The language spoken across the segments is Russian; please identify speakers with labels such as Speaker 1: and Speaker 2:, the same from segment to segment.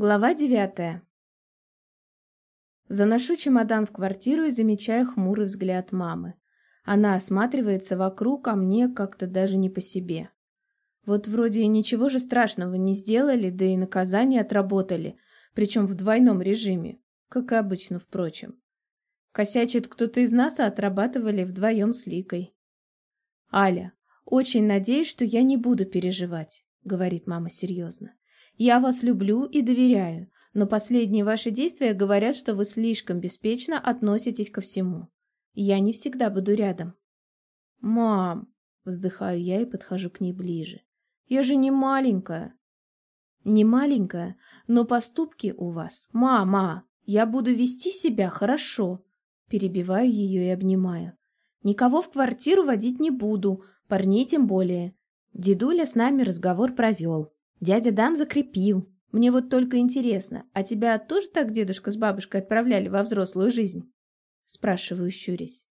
Speaker 1: Глава девятая. Заношу чемодан в квартиру и замечаю хмурый взгляд мамы. Она осматривается вокруг, а мне как-то даже не по себе. Вот вроде ничего же страшного не сделали, да и наказание отработали, причем в двойном режиме, как и обычно, впрочем. Косячит кто-то из нас, а отрабатывали вдвоем с Ликой. «Аля, очень надеюсь, что я не буду переживать», — говорит мама серьезно. Я вас люблю и доверяю, но последние ваши действия говорят, что вы слишком беспечно относитесь ко всему. Я не всегда буду рядом. Мам, вздыхаю я и подхожу к ней ближе. Я же не маленькая. Не маленькая, но поступки у вас. Мама, я буду вести себя хорошо. Перебиваю ее и обнимаю. Никого в квартиру водить не буду, парней тем более. Дедуля с нами разговор провел. Дядя Дан закрепил. Мне вот только интересно, а тебя тоже так дедушка с бабушкой отправляли во взрослую жизнь? Спрашиваю, щурясь.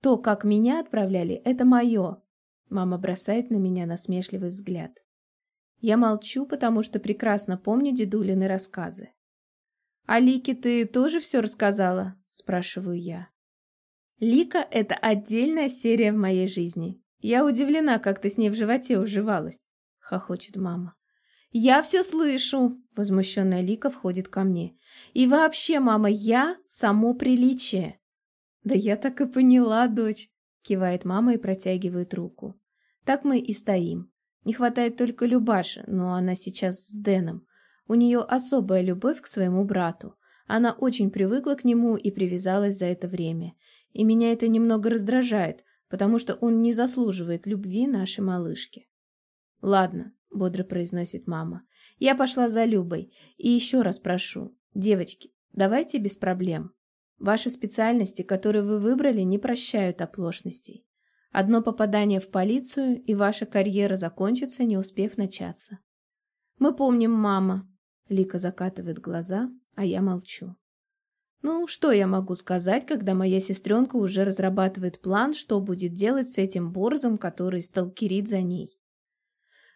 Speaker 1: То, как меня отправляли, это мое. Мама бросает на меня насмешливый взгляд. Я молчу, потому что прекрасно помню дедулины рассказы. «А Лике ты тоже все рассказала?» – спрашиваю я. «Лика – это отдельная серия в моей жизни. Я удивлена, как ты с ней в животе уживалась хохочет мама. «Я все слышу!» — возмущенная Лика входит ко мне. «И вообще, мама, я — само приличие!» «Да я так и поняла, дочь!» — кивает мама и протягивает руку. Так мы и стоим. Не хватает только Любаши, но она сейчас с Дэном. У нее особая любовь к своему брату. Она очень привыкла к нему и привязалась за это время. И меня это немного раздражает, потому что он не заслуживает любви нашей малышки. «Ладно», — бодро произносит мама. «Я пошла за Любой. И еще раз прошу, девочки, давайте без проблем. Ваши специальности, которые вы выбрали, не прощают оплошностей. Одно попадание в полицию, и ваша карьера закончится, не успев начаться». «Мы помним, мама», — Лика закатывает глаза, а я молчу. Ну, что я могу сказать, когда моя сестренка уже разрабатывает план, что будет делать с этим борзом, который сталкерит за ней?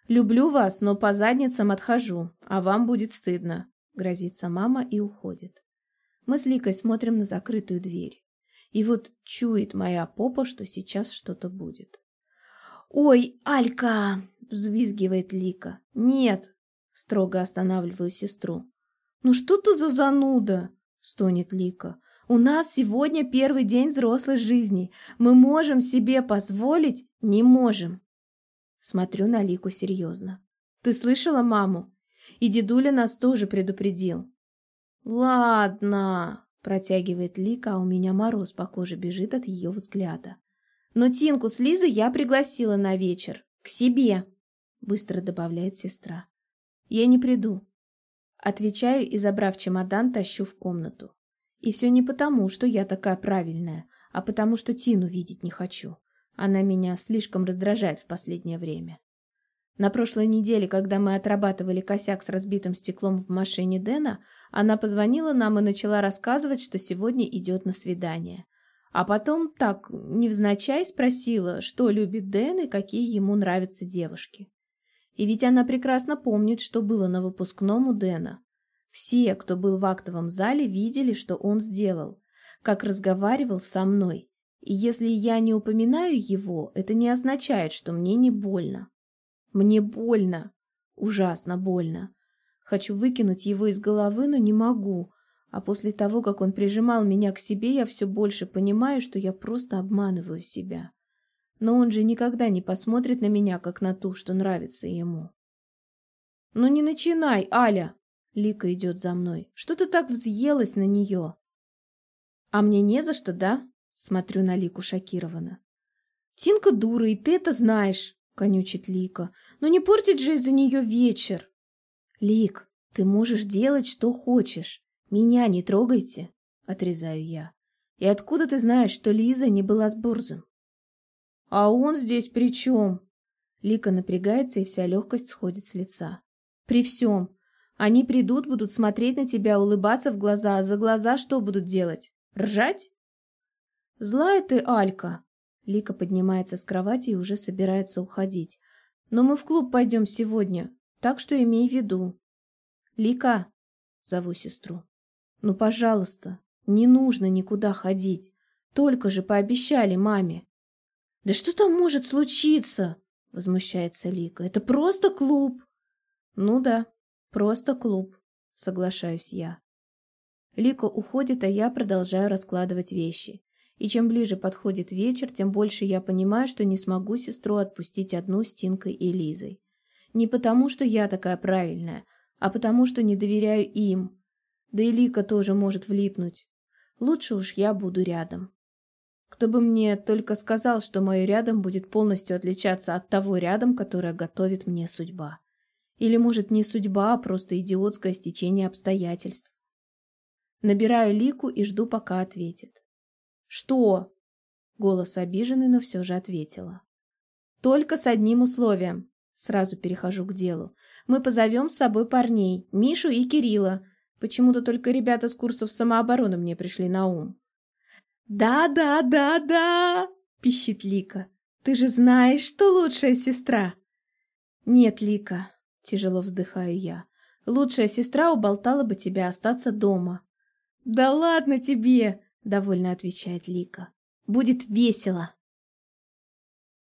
Speaker 1: «Люблю вас, но по задницам отхожу, а вам будет стыдно», — грозится мама и уходит. Мы с Ликой смотрим на закрытую дверь. И вот чует моя попа, что сейчас что-то будет. «Ой, Алька!» — взвизгивает Лика. «Нет!» — строго останавливаю сестру. «Ну что ты за зануда?» — стонет Лика. «У нас сегодня первый день взрослой жизни. Мы можем себе позволить?» «Не можем!» Смотрю на Лику серьезно. «Ты слышала маму? И дедуля нас тоже предупредил». «Ладно», — протягивает Лика, а у меня мороз по коже бежит от ее взгляда. «Но Тинку с Лизой я пригласила на вечер. К себе», — быстро добавляет сестра. «Я не приду». Отвечаю и, забрав чемодан, тащу в комнату. И все не потому, что я такая правильная, а потому что Тину видеть не хочу. Она меня слишком раздражает в последнее время. На прошлой неделе, когда мы отрабатывали косяк с разбитым стеклом в машине Дэна, она позвонила нам и начала рассказывать, что сегодня идет на свидание. А потом так, невзначай, спросила, что любит Дэн и какие ему нравятся девушки. И ведь она прекрасно помнит, что было на выпускном у Дэна. Все, кто был в актовом зале, видели, что он сделал, как разговаривал со мной, и если я не упоминаю его, это не означает, что мне не больно. Мне больно. Ужасно больно. Хочу выкинуть его из головы, но не могу. А после того, как он прижимал меня к себе, я все больше понимаю, что я просто обманываю себя. Но он же никогда не посмотрит на меня, как на ту, что нравится ему. «Ну не начинай, Аля!» Лика идет за мной. «Что ты так взъелась на нее?» «А мне не за что, да?» Смотрю на Лику шокированно. «Тинка дура, и ты это знаешь!» — конючит Лика. «Но не портить же из-за нее вечер!» «Лик, ты можешь делать, что хочешь. Меня не трогайте!» — отрезаю я. «И откуда ты знаешь, что Лиза не была с Борзом?» «А он здесь при чем?» Лика напрягается, и вся легкость сходит с лица. «При всем. Они придут, будут смотреть на тебя, улыбаться в глаза, а за глаза что будут делать? Ржать?» «Злая ты, Алька!» Лика поднимается с кровати и уже собирается уходить. «Но мы в клуб пойдем сегодня, так что имей в виду». «Лика, Зову сестру. Ну, пожалуйста, не нужно никуда ходить. Только же пообещали маме. Да что там может случиться? Возмущается Лика. Это просто клуб. Ну да, просто клуб, соглашаюсь я. Лика уходит, а я продолжаю раскладывать вещи. И чем ближе подходит вечер, тем больше я понимаю, что не смогу сестру отпустить одну с Тинкой и Лизой. Не потому, что я такая правильная, а потому, что не доверяю им. Да и Лика тоже может влипнуть. Лучше уж я буду рядом. Кто бы мне только сказал, что мое рядом будет полностью отличаться от того рядом, которое готовит мне судьба. Или, может, не судьба, а просто идиотское стечение обстоятельств. Набираю Лику и жду, пока ответит. «Что?» Голос обиженный, но все же ответила. «Только с одним условием. Сразу перехожу к делу. Мы позовем с собой парней, Мишу и Кирилла. Почему-то только ребята с курсов самообороны мне пришли на ум. «Да, да, да, да!» — пищит Лика. «Ты же знаешь, что лучшая сестра!» «Нет, Лика», — тяжело вздыхаю я. «Лучшая сестра уболтала бы тебя остаться дома». «Да ладно тебе!» — довольно отвечает Лика. «Будет весело!»